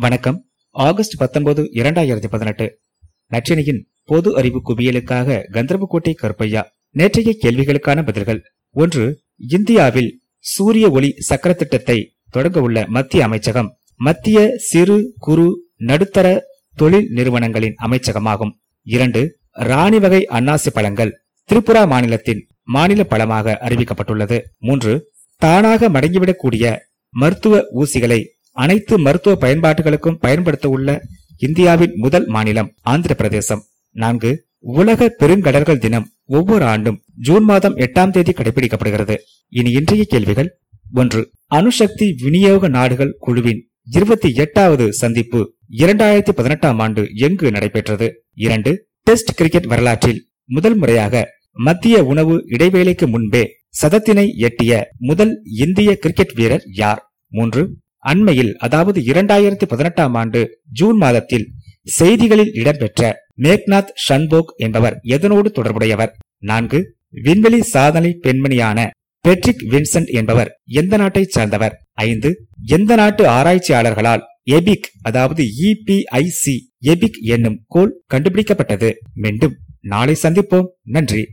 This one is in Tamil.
வணக்கம். ஆகஸ்ட் பத்தொன்பது இரண்டாயிரத்தி பதினெட்டு. நச்சினையின் பொது அறிவு குவியலுக்காக கந்தர்வக்கோட்டை கருப்பையா நேற்றைய கேள்விகளுக்கான பதில்கள். ஒன்று இந்தியாவில் சூரிய ஒளி சக்கர திட்டத்தை தொடங்க உள்ள மத்திய அமைச்சகம் மத்திய சிறு குறு நடுத்தர தொழில் நிறுவனங்களின் அமைச்சகமாகும். இரண்டு ராணி வகை அன்னாசி பழங்கள் திரிபுரா மாநிலத்தின் மாநில பழமாக அறிவிக்கப்பட்டுள்ளது. மூன்று தானாக மடங்கிவிடக்கூடிய மருத்துவ ஊசிகளை அனைத்து மருத்துவ பயன்பாட்டுகளுக்கும் பயன்படுத்த உள்ள இந்தியாவின் முதல் மாநிலம் ஆந்திர பிரதேசம். நான்கு உலக பெருங்கடல்கள் தினம் ஒவ்வொரு ஆண்டும் ஜூன் மாதம் எட்டாம் தேதி கடைபிடிக்கப்படுகிறது. இனி இன்றைய கேள்விகள் ஒன்று அணுசக்தி விநியோக நாடுகள் குழுவின் இருபத்தி எட்டாவது சந்திப்பு இரண்டாயிரத்தி பதினெட்டாம் ஆண்டு எங்கு நடைபெற்றது? இரண்டு டெஸ்ட் கிரிக்கெட் வரலாற்றில் முதல் முறையாக மத்திய உணவு இடைவேளைக்கு முன்பே சதத்தினை எட்டிய முதல் இந்திய கிரிக்கெட் வீரர் யார்? மூன்று அண்மையில் அதாவது இரண்டாயிரத்தி பதினெட்டாம் ஆண்டு ஜூன் மாதத்தில் செய்திகளில் இடம்பெற்ற மேக்நாத் ஷன்போக் என்பவர் எதனோடு தொடர்புடையவர்? நான்கு விண்வெளி சாதனை பெண்மணியான பெட்ரிக் வின்சென்ட் என்பவர் எந்த நாட்டை சார்ந்தவர்? ஐந்து எந்த நாட்டு ஆராய்ச்சியாளர்களால் எபிக் அதாவது இபிஐசி எபிக் என்னும் கோல் கண்டுபிடிக்கப்பட்டது? மீண்டும் நாளை சந்திப்போம். நன்றி.